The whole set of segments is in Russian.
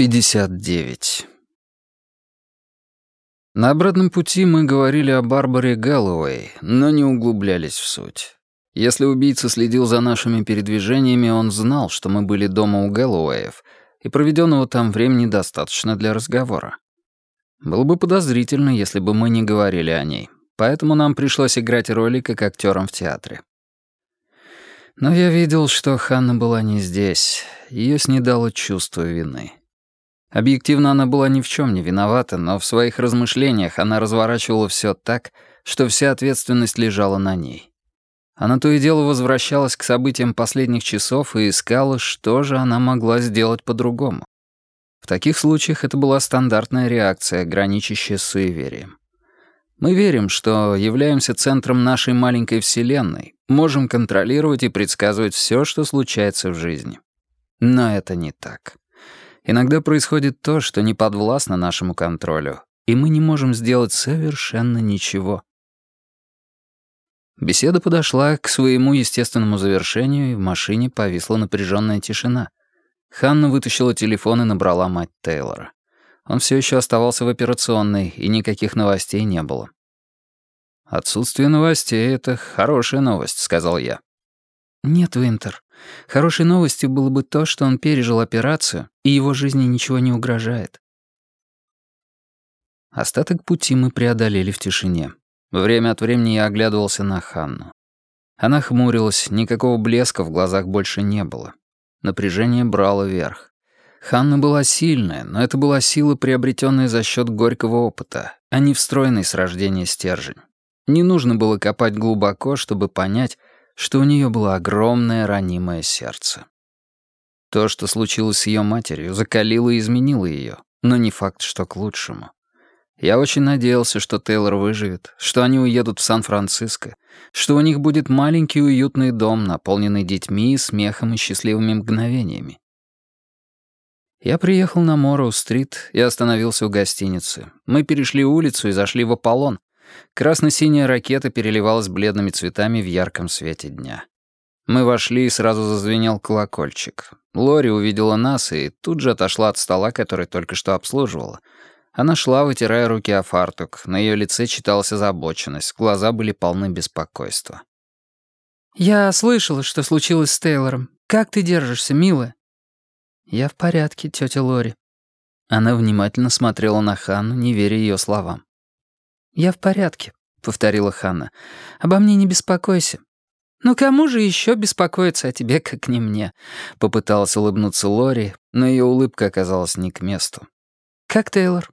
59. На обратном пути мы говорили о Барбаре Гэллоуэй, но не углублялись в суть. Если убийца следил за нашими передвижениями, он знал, что мы были дома у Гэллоуэев, и проведенного там времени достаточно для разговора. Было бы подозрительно, если бы мы не говорили о ней, поэтому нам пришлось играть роли как актерам в театре. Но я видел, что Ханна была не здесь. Ее снедало чувство вины. Объективно она была ни в чем не виновата, но в своих размышлениях она разворачивала все так, что вся ответственность лежала на ней. Она то и дело возвращалась к событиям последних часов и искала, что же она могла сделать по-другому. В таких случаях это была стандартная реакция, граничащая с суеверием. Мы верим, что являемся центром нашей маленькой вселенной, можем контролировать и предсказывать все, что случается в жизни. Но это не так. Иногда происходит то, что не подвластно нашему контролю, и мы не можем сделать совершенно ничего. Беседа подошла к своему естественному завершению, и в машине повисла напряженная тишина. Ханна вытащила телефон и набрала мать Тейлора. Он все еще оставался в операционной, и никаких новостей не было. «Отсутствие новостей — это хорошая новость», — сказал я. «Нет, Винтер. Хорошей новостью было бы то, что он пережил операцию, и его жизни ничего не угрожает». Остаток пути мы преодолели в тишине. Время от времени я оглядывался на Ханну. Она хмурилась, никакого блеска в глазах больше не было. Напряжение брало верх. Ханна была сильная, но это была сила, приобретенная за счет горького опыта, а не встроенный с рождения стержень. Не нужно было копать глубоко, чтобы понять, что у нее было огромное ранимое сердце. То, что случилось с ее матерью, закалило и изменило ее, но не факт, что к лучшему. Я очень надеялся, что Тейлор выживет, что они уедут в Сан-Франциско, что у них будет маленький уютный дом, наполненный детьми, смехом и счастливыми мгновениями. Я приехал на Морроу-стрит и остановился у гостиницы. Мы перешли улицу и зашли в Аполлон, Красно-синяя ракета переливалась бледными цветами в ярком свете дня. Мы вошли, и сразу зазвенел колокольчик. Лори увидела нас и тут же отошла от стола, который только что обслуживала. Она шла, вытирая руки о фартук. На ее лице читалась озабоченность, глаза были полны беспокойства. «Я слышала, что случилось с Тейлором. Как ты держишься, милая?» «Я в порядке, тетя Лори». Она внимательно смотрела на Ханну, не веря ее словам. «Я в порядке», — повторила Ханна. «Обо мне не беспокойся». «Ну кому же еще беспокоиться о тебе, как не мне?» Попыталась улыбнуться Лори, но ее улыбка оказалась не к месту. «Как Тейлор?»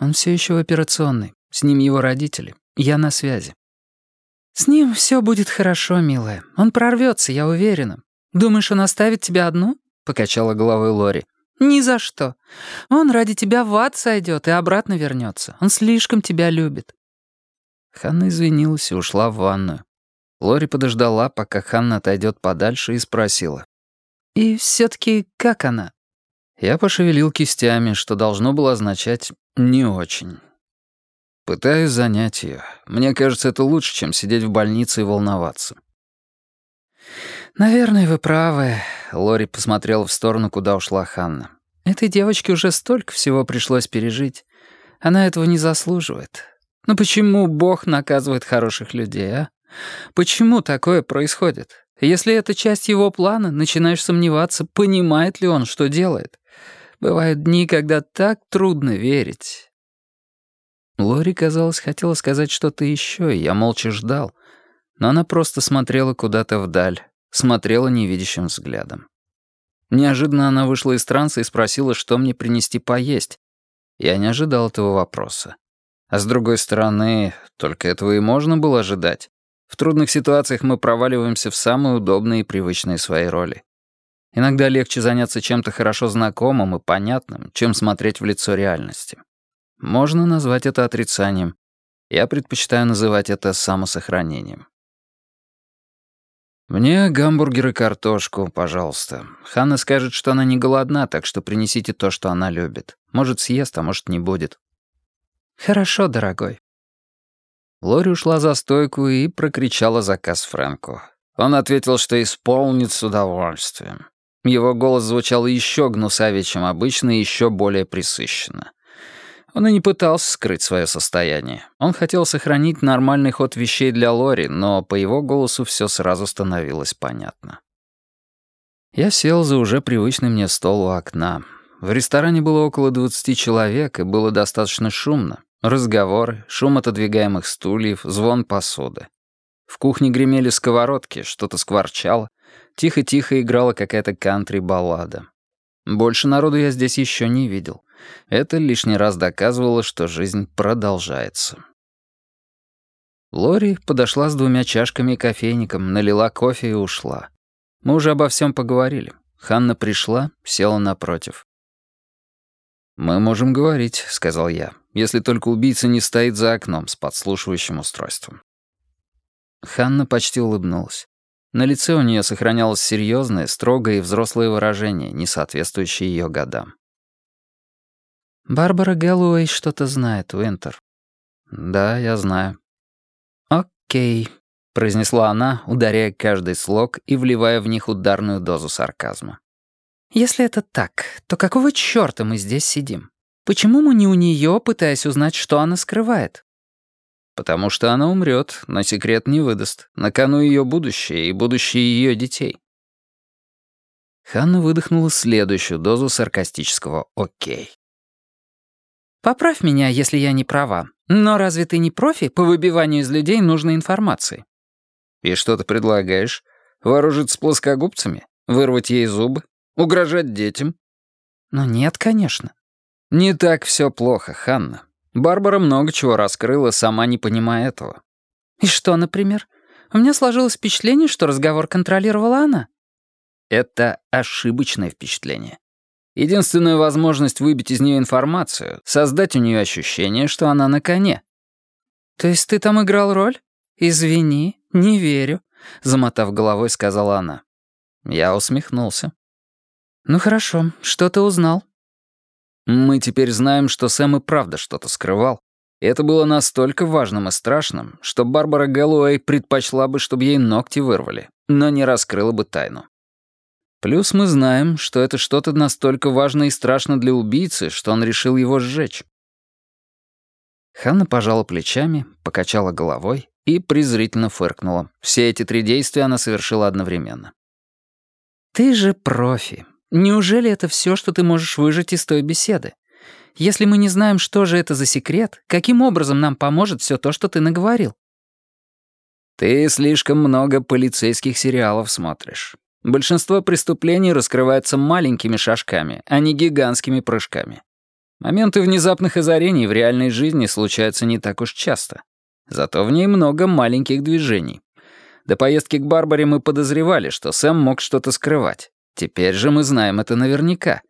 «Он все еще в операционной. С ним его родители. Я на связи». «С ним все будет хорошо, милая. Он прорвется, я уверена. Думаешь, он оставит тебя одну?» — покачала головой Лори. «Ни за что. Он ради тебя в ад сойдет и обратно вернется. Он слишком тебя любит». Ханна извинилась и ушла в ванную. Лори подождала, пока Ханна отойдет подальше, и спросила. «И все-таки как она?» Я пошевелил кистями, что должно было означать «не очень». Пытаюсь занять ее. Мне кажется, это лучше, чем сидеть в больнице и волноваться. «Наверное, вы правы», — Лори посмотрела в сторону, куда ушла Ханна. «Этой девочке уже столько всего пришлось пережить. Она этого не заслуживает. Но почему Бог наказывает хороших людей, а? Почему такое происходит? Если это часть его плана, начинаешь сомневаться, понимает ли он, что делает. Бывают дни, когда так трудно верить». Лори, казалось, хотела сказать что-то еще, и я молча ждал. Но она просто смотрела куда-то вдаль, смотрела невидящим взглядом. Неожиданно она вышла из транса и спросила, что мне принести поесть. Я не ожидал этого вопроса. А с другой стороны, только этого и можно было ожидать. В трудных ситуациях мы проваливаемся в самые удобные и привычные свои роли. Иногда легче заняться чем-то хорошо знакомым и понятным, чем смотреть в лицо реальности. Можно назвать это отрицанием. Я предпочитаю называть это самосохранением. «Мне гамбургер и картошку, пожалуйста. Ханна скажет, что она не голодна, так что принесите то, что она любит. Может, съест, а может, не будет». «Хорошо, дорогой». Лори ушла за стойку и прокричала заказ Фрэнку. Он ответил, что исполнит с удовольствием. Его голос звучал еще гнусавее, чем обычно, и еще более присыщенно. Он и не пытался скрыть свое состояние. Он хотел сохранить нормальный ход вещей для Лори, но по его голосу все сразу становилось понятно. Я сел за уже привычный мне стол у окна. В ресторане было около 20 человек, и было достаточно шумно. Разговоры, шум отодвигаемых стульев, звон посуды. В кухне гремели сковородки, что-то скворчало. Тихо-тихо играла какая-то кантри-баллада. Больше народу я здесь еще не видел. Это лишний раз доказывало, что жизнь продолжается. Лори подошла с двумя чашками и кофейником, налила кофе и ушла. Мы уже обо всем поговорили. Ханна пришла, села напротив. «Мы можем говорить», — сказал я, «если только убийца не стоит за окном с подслушивающим устройством». Ханна почти улыбнулась. На лице у нее сохранялось серьезное, строгое и взрослое выражение, не соответствующее ее годам. «Барбара Гэллоуэй что-то знает, Уинтер». «Да, я знаю». «Окей», — произнесла она, ударяя каждый слог и вливая в них ударную дозу сарказма. «Если это так, то какого чёрта мы здесь сидим? Почему мы не у неё, пытаясь узнать, что она скрывает?» Потому что она умрет, но секрет не выдаст. На кону ее будущее и будущее ее детей. Ханна выдохнула следующую дозу саркастического «Окей». «Поправь меня, если я не права. Но разве ты не профи по выбиванию из людей нужной информации?» «И что ты предлагаешь? Вооружиться плоскогубцами? Вырвать ей зубы? Угрожать детям?» «Ну нет, конечно». «Не так все плохо, Ханна. Барбара много чего раскрыла, сама не понимая этого. «И что, например? У меня сложилось впечатление, что разговор контролировала она». Это ошибочное впечатление. Единственная возможность выбить из нее информацию — создать у нее ощущение, что она на коне. «То есть ты там играл роль? Извини, не верю», — замотав головой, сказала она. Я усмехнулся. «Ну хорошо, что ты узнал?» Мы теперь знаем, что Сэм и правда что-то скрывал. Это было настолько важным и страшным, что Барбара Гэллоуэй предпочла бы, чтобы ей ногти вырвали, но не раскрыла бы тайну. Плюс мы знаем, что это что-то настолько важное и страшно для убийцы, что он решил его сжечь. Ханна пожала плечами, покачала головой и презрительно фыркнула. Все эти три действия она совершила одновременно. «Ты же профи. Неужели это все, что ты можешь выжать из той беседы? Если мы не знаем, что же это за секрет, каким образом нам поможет все то, что ты наговорил? Ты слишком много полицейских сериалов смотришь. Большинство преступлений раскрывается маленькими шажками, а не гигантскими прыжками. Моменты внезапных озарений в реальной жизни случаются не так уж часто. Зато в ней много маленьких движений. До поездки к Барбаре мы подозревали, что Сэм мог что-то скрывать. Теперь же мы знаем это наверняка.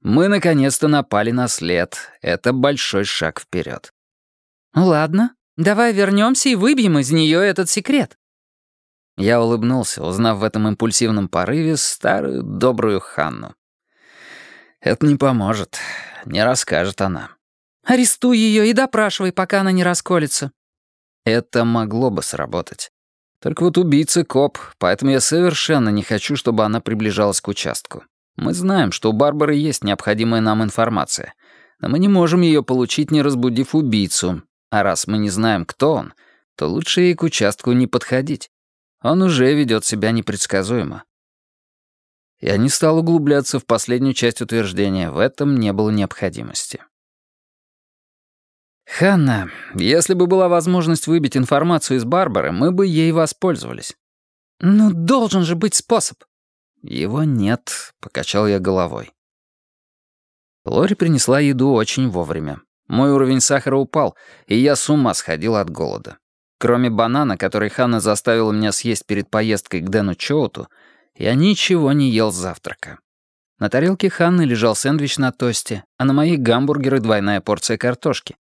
Мы наконец-то напали на след. Это большой шаг вперед. Ну ладно, давай вернемся и выбьем из нее этот секрет. Я улыбнулся, узнав в этом импульсивном порыве старую добрую Ханну. Это не поможет, не расскажет она. Арестуй ее и допрашивай, пока она не расколется. Это могло бы сработать. Только вот убийца коп, поэтому я совершенно не хочу, чтобы она приближалась к участку. Мы знаем, что у Барбары есть необходимая нам информация, но мы не можем ее получить, не разбудив убийцу. А раз мы не знаем, кто он, то лучше ей к участку не подходить. Он уже ведет себя непредсказуемо. Я не стал углубляться в последнюю часть утверждения, в этом не было необходимости. «Ханна, если бы была возможность выбить информацию из Барбары, мы бы ей воспользовались». «Ну, должен же быть способ». «Его нет», — покачал я головой. Лори принесла еду очень вовремя. Мой уровень сахара упал, и я с ума сходил от голода. Кроме банана, который Ханна заставила меня съесть перед поездкой к Дэну Чоуту, я ничего не ел с завтрака. На тарелке Ханны лежал сэндвич на тосте, а на моей гамбургеры двойная порция картошки.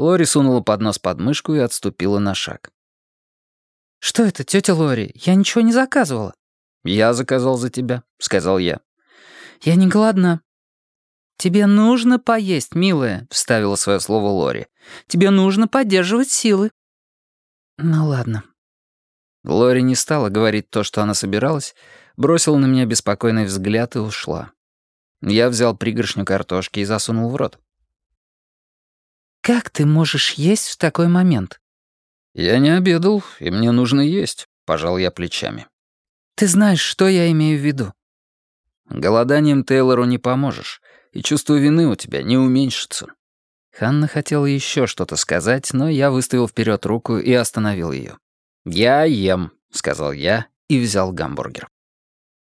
Лори сунула поднос под мышку и отступила на шаг. «Что это, тетя Лори? Я ничего не заказывала». «Я заказал за тебя», — сказал я. «Я не голодна». «Тебе нужно поесть, милая», — вставила свое слово Лори. «Тебе нужно поддерживать силы». «Ну ладно». Лори не стала говорить то, что она собиралась, бросила на меня беспокойный взгляд и ушла. Я взял пригоршню картошки и засунул в рот. «Как ты можешь есть в такой момент?» «Я не обедал, и мне нужно есть», — пожал я плечами. «Ты знаешь, что я имею в виду?» «Голоданием Тейлору не поможешь, и чувство вины у тебя не уменьшится». Ханна хотела еще что-то сказать, но я выставил вперед руку и остановил ее. «Я ем», — сказал я и взял гамбургер.